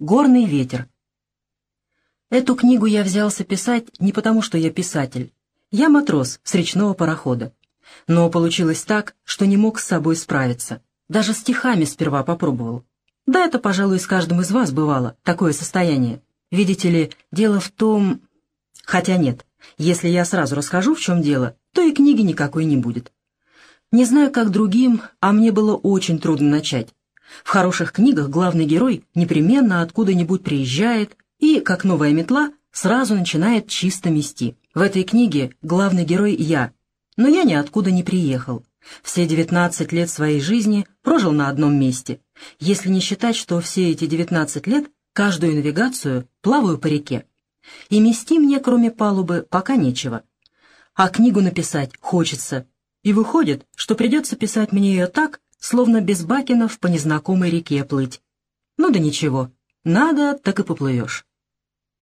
Горный ветер. Эту книгу я взялся писать не потому, что я писатель. Я матрос с речного парохода. Но получилось так, что не мог с собой справиться. Даже стихами сперва попробовал. Да это, пожалуй, с каждым из вас бывало, такое состояние. Видите ли, дело в том... Хотя нет, если я сразу расскажу, в чем дело, то и книги никакой не будет. Не знаю, как другим, а мне было очень трудно начать. В хороших книгах главный герой непременно откуда-нибудь приезжает и, как новая метла, сразу начинает чисто мести. В этой книге главный герой я, но я ниоткуда не приехал. Все 19 лет своей жизни прожил на одном месте, если не считать, что все эти 19 лет каждую навигацию плаваю по реке. И мести мне, кроме палубы, пока нечего. А книгу написать хочется. И выходит, что придется писать мне ее так, словно без бакенов по незнакомой реке плыть. Ну да ничего, надо, так и поплывешь.